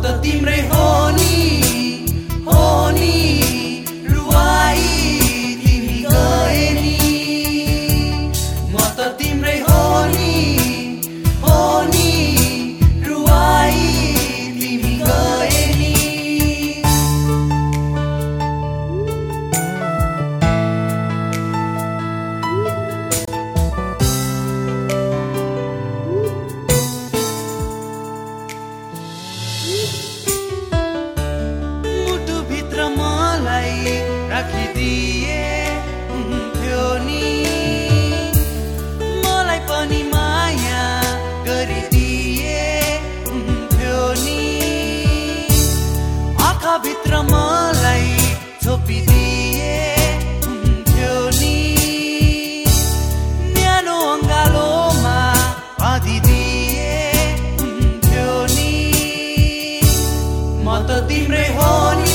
त तिम्रै हो नि हो Tanta timbre honey